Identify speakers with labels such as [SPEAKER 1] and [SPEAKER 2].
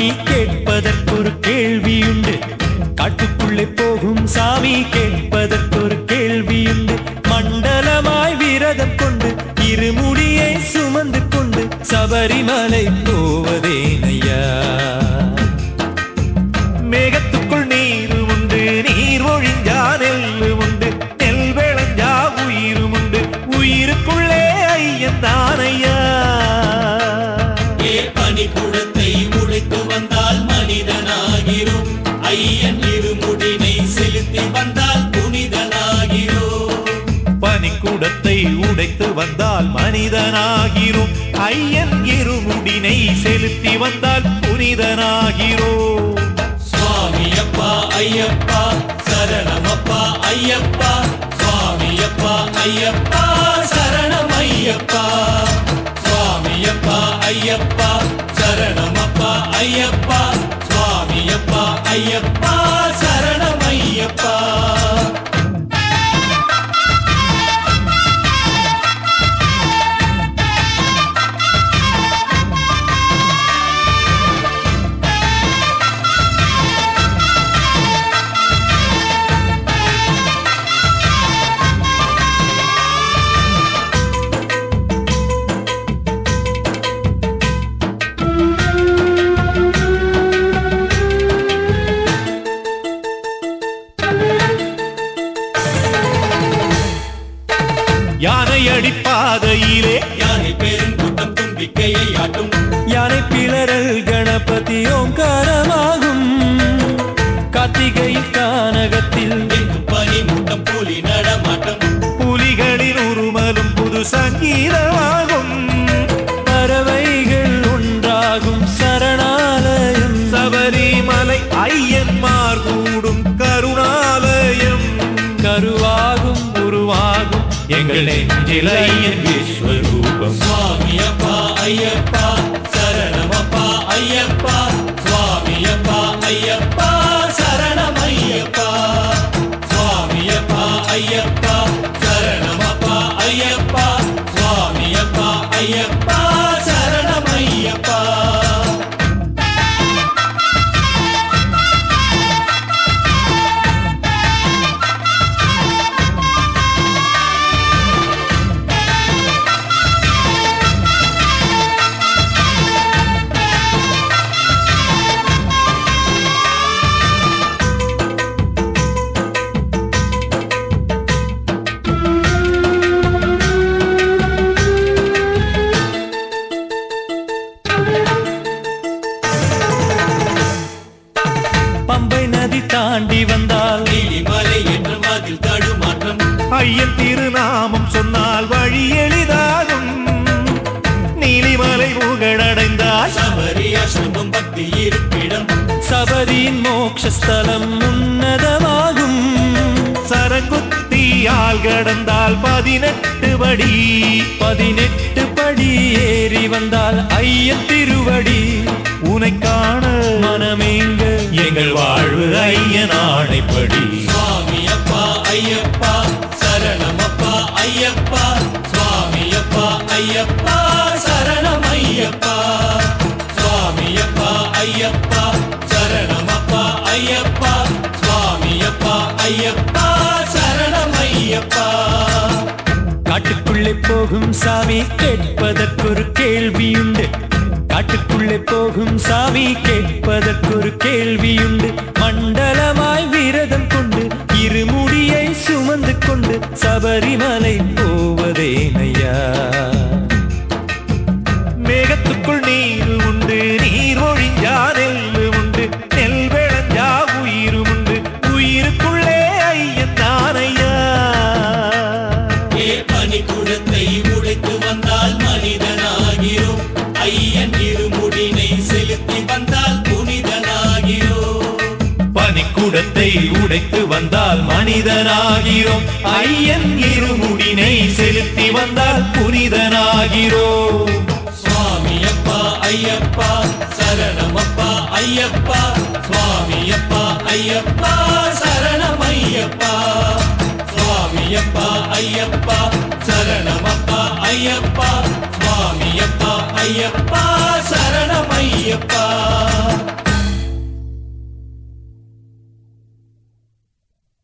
[SPEAKER 1] சாமி கேட்பதற்கொரு கேள்வியுண்டு. காட்டுக்குள்ளே போகும் சாமி கேட்பதற்கொரு கேள்வியுண்டு. மண்டலமாய்
[SPEAKER 2] விரதம் கொண்டு இருமுடியை சுமந்து கொண்டு சபரிமலை போவதேனையா? செலுத்தி வந்தால் புனிதனாகிறோம்
[SPEAKER 1] பனிக்கூடத்தை உடைத்து வந்தால் மனிதனாகிறோம் ஐயன் இருமுடினை செலுத்தி வந்தால் புனிதனாகிறோம்
[SPEAKER 2] சுவாமி அப்பா ஐயப்பா சரணமப்பா ஐயப்பா. சுவாமி அப்பா ஐயப்பா சரணம் ஐயப்பா சுவாமி அப்பா ஐயப்பா சரணமப்பா ஐயப்பா. சுவாமி அப்பா ஐயப்பா.
[SPEAKER 1] யானை அடிப்பாதையிலே
[SPEAKER 2] யானை பெருங்கூட்டம் தும்பிக்கையை ஆட்டும்.
[SPEAKER 3] யானை பிளறல் கணபதி ஓங்காரமாகும் கார்த்திகை கானகத்தில்
[SPEAKER 1] நெஞ்சில் விஸ்வரூபம்
[SPEAKER 2] சுவாமி அப்பா ஐயப்பா சரணமப்பா ஐயப்பா சுவாமி அப்பா ஐயப்பா சரணம் ஐயப்பா சுவாமி அப்பா ஐயப்பா சரணமப்பா ஐயப்பா சுவாமி அப்பா ஐயப்பா.
[SPEAKER 1] ஐயன் திருநாமம் சொன்னால் வழி எளிதாகும். நீலிமலை புகழடைந்தால்
[SPEAKER 2] சபரி அசுபம் பக்தி இருப்பிடம்.
[SPEAKER 3] சபரியின் மோட்சஸ்தலம் உன்னதமாகும்.
[SPEAKER 1] சரங்குத்தியால் கடந்தால் பதினெட்டு படி.
[SPEAKER 3] பதினெட்டு படி ஏறி வந்தால் ஐயன் திருவடி.
[SPEAKER 1] உனை காண
[SPEAKER 3] மனமேங்க
[SPEAKER 1] எங்கள் வாழ்வு ஐயன் ஆணைப்படி.
[SPEAKER 2] ஐயப்பா சுவாமி அப்பா ஐயப்பா சரணம் ஐயப்பா சுவாமி அப்பா ஐயப்பா சரணமப்பா ஐயப்பா. சுவாமி அப்பா ஐயப்பா சரணம் ஐயப்பா
[SPEAKER 3] காட்டுக்குள்ளே போகும் சாமி கேட்பதற்கொரு கேள்வியுண்டு. காட்டுக்குள்ளே போகும் சாமி கேட்பதற்கொரு கேள்வியுண்டு. மண்டலமாய் விரதம் சபரிமலை போவதேனையா?
[SPEAKER 1] கூடத்தை உடைத்து வந்தால் மனிதனாகிறோம். ஐயன் இருமுடினை செலுத்தி வந்தால் புனிதனாகிறோம்.
[SPEAKER 2] சுவாமி அப்பா ஐயப்பா சரணமப்பா ஐயப்பா. சுவாமி அப்பா ஐயப்பா சரணம் ஐயப்பா சுவாமி அப்பா ஐயப்பா சரணமப்பா ஐயப்பா. சுவாமி அப்பா ஐயப்பா சரணம் ஐயப்பா